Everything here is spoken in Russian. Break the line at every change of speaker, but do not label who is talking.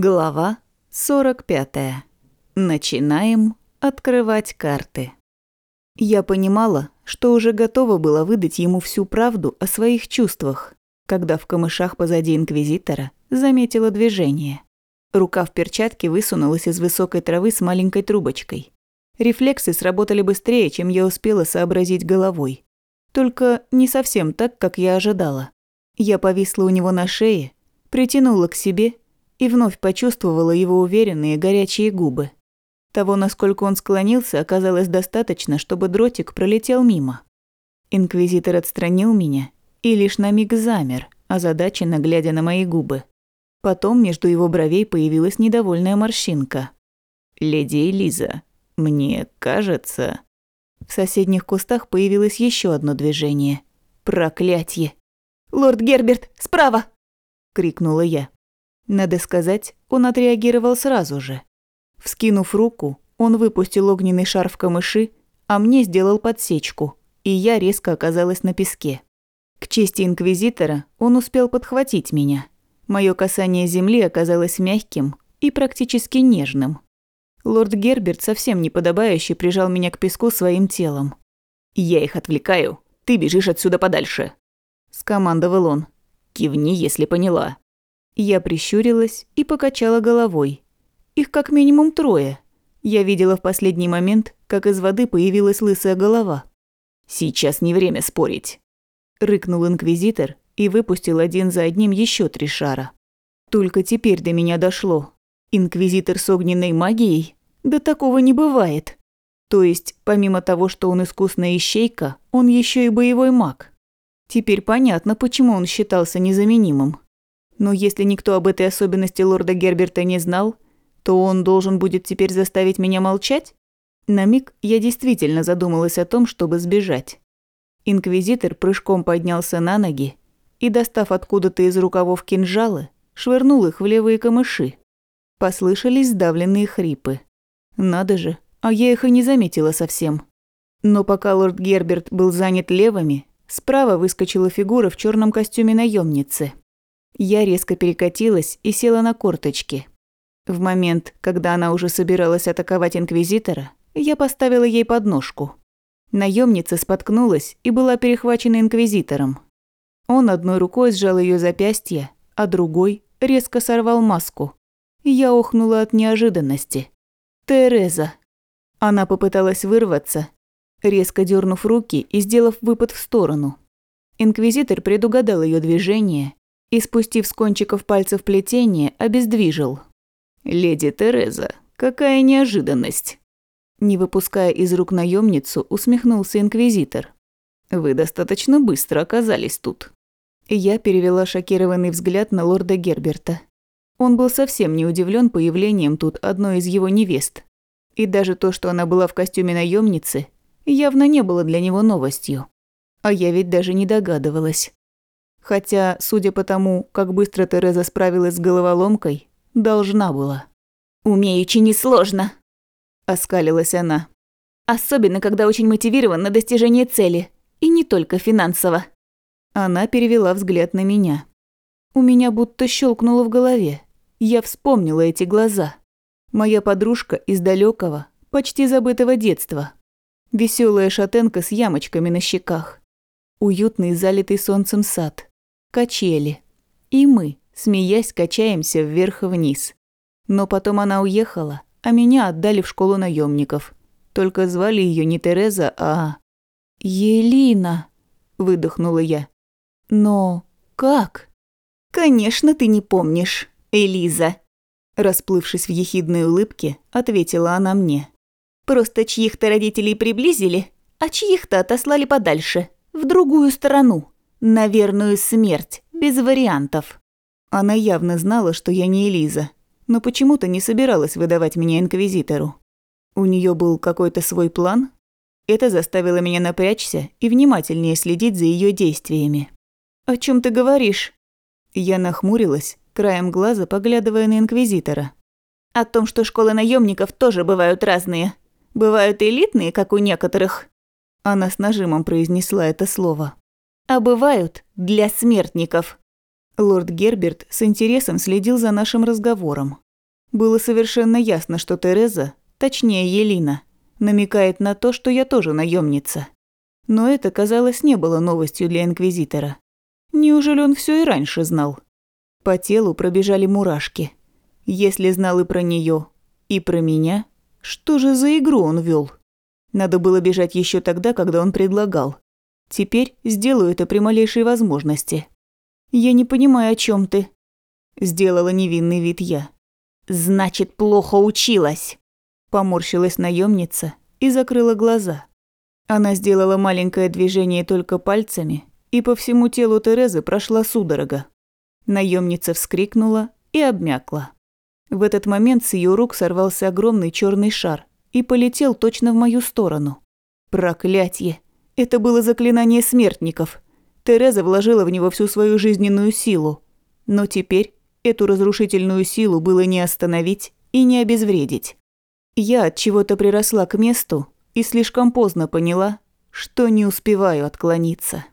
Глава 45. Начинаем открывать карты. Я понимала, что уже готова была выдать ему всю правду о своих чувствах, когда в камышах позади Инквизитора заметила движение. Рука в перчатке высунулась из высокой травы с маленькой трубочкой. Рефлексы сработали быстрее, чем я успела сообразить головой. Только не совсем так, как я ожидала. Я повисла у него на шее, притянула к себе – и вновь почувствовала его уверенные горячие губы. Того, насколько он склонился, оказалось достаточно, чтобы дротик пролетел мимо. Инквизитор отстранил меня и лишь на миг замер, озадаченно глядя на мои губы. Потом между его бровей появилась недовольная морщинка. «Леди Элиза, мне кажется...» В соседних кустах появилось еще одно движение. «Проклятье!»
«Лорд Герберт, справа!»
– крикнула я. Надо сказать, он отреагировал сразу же. Вскинув руку, он выпустил огненный шар в камыши, а мне сделал подсечку, и я резко оказалась на песке. К чести Инквизитора он успел подхватить меня. Мое касание земли оказалось мягким и практически нежным. Лорд Герберт совсем неподобающе прижал меня к песку своим телом.
«Я их отвлекаю, ты бежишь отсюда подальше», – скомандовал он. «Кивни, если поняла».
Я прищурилась и покачала головой. Их как минимум трое. Я видела в последний момент, как из воды появилась лысая голова.
«Сейчас не время спорить», –
рыкнул инквизитор и выпустил один за одним еще три шара. Только теперь до меня дошло. Инквизитор с огненной магией? Да такого не бывает. То есть, помимо того, что он искусная ищейка, он еще и боевой маг. Теперь понятно, почему он считался незаменимым. Но если никто об этой особенности лорда Герберта не знал, то он должен будет теперь заставить меня молчать? На миг я действительно задумалась о том, чтобы сбежать. Инквизитор прыжком поднялся на ноги и, достав откуда-то из рукавов кинжалы, швырнул их в левые камыши. Послышались сдавленные хрипы. Надо же, а я их и не заметила совсем. Но пока лорд Герберт был занят левыми, справа выскочила фигура в черном костюме наемницы. Я резко перекатилась и села на корточки. В момент, когда она уже собиралась атаковать Инквизитора, я поставила ей подножку. Наемница споткнулась и была перехвачена Инквизитором. Он одной рукой сжал ее запястье, а другой резко сорвал маску. Я охнула от неожиданности. «Тереза!» Она попыталась вырваться, резко дернув руки и сделав выпад в сторону. Инквизитор предугадал ее движение и, спустив с кончиков пальцев плетение, обездвижил. «Леди Тереза, какая неожиданность!» Не выпуская из рук наемницу, усмехнулся инквизитор. «Вы достаточно быстро оказались тут». Я перевела шокированный взгляд на лорда Герберта. Он был совсем не удивлен появлением тут одной из его невест. И даже то, что она была в костюме наемницы, явно не было для него новостью. А я ведь даже не догадывалась. Хотя, судя по тому, как быстро Тереза справилась с головоломкой, должна была.
«Умеючи несложно», – оскалилась она. «Особенно, когда очень мотивирован на достижение цели, и не только финансово».
Она перевела взгляд на меня. У меня будто щелкнуло в голове. Я вспомнила эти глаза. Моя подружка из далекого, почти забытого детства. Веселая шатенка с ямочками на щеках. Уютный, залитый солнцем сад качели. И мы, смеясь, качаемся вверх-вниз. Но потом она уехала, а меня отдали в школу наемников. Только звали ее не Тереза, а... «Елина», – выдохнула я. «Но как?»
«Конечно, ты не помнишь, Элиза», – расплывшись в ехидной улыбке, ответила она мне. «Просто чьих-то родителей приблизили, а чьих-то отослали подальше, в другую сторону на верную смерть, без вариантов.
Она явно знала, что я не Элиза, но почему-то не собиралась выдавать меня инквизитору. У нее был какой-то свой план? Это заставило меня напрячься и внимательнее следить за ее действиями. «О чем ты говоришь?» Я нахмурилась, краем глаза поглядывая на инквизитора.
«О том, что школы наемников тоже бывают разные. Бывают элитные, как у некоторых».
Она с нажимом произнесла это слово
а бывают для смертников.
Лорд Герберт с интересом следил за нашим разговором. Было совершенно ясно, что Тереза, точнее Елина, намекает на то, что я тоже наемница. Но это, казалось, не было новостью для Инквизитора. Неужели он все и раньше знал? По телу пробежали мурашки. Если знал и про нее, и про меня, что же за игру он вел? Надо было бежать еще тогда, когда он предлагал. Теперь сделаю это при малейшей возможности. Я не понимаю, о чем ты. Сделала невинный вид я.
Значит, плохо училась.
Поморщилась наемница и закрыла глаза. Она сделала маленькое движение только пальцами, и по всему телу Терезы прошла судорога. Наемница вскрикнула и обмякла. В этот момент с ее рук сорвался огромный черный шар и полетел точно в мою сторону. Проклятье! Это было заклинание смертников. Тереза вложила в него всю свою жизненную силу. Но теперь эту разрушительную силу было не остановить и не обезвредить. Я от чего-то приросла к месту и слишком поздно поняла, что не успеваю отклониться.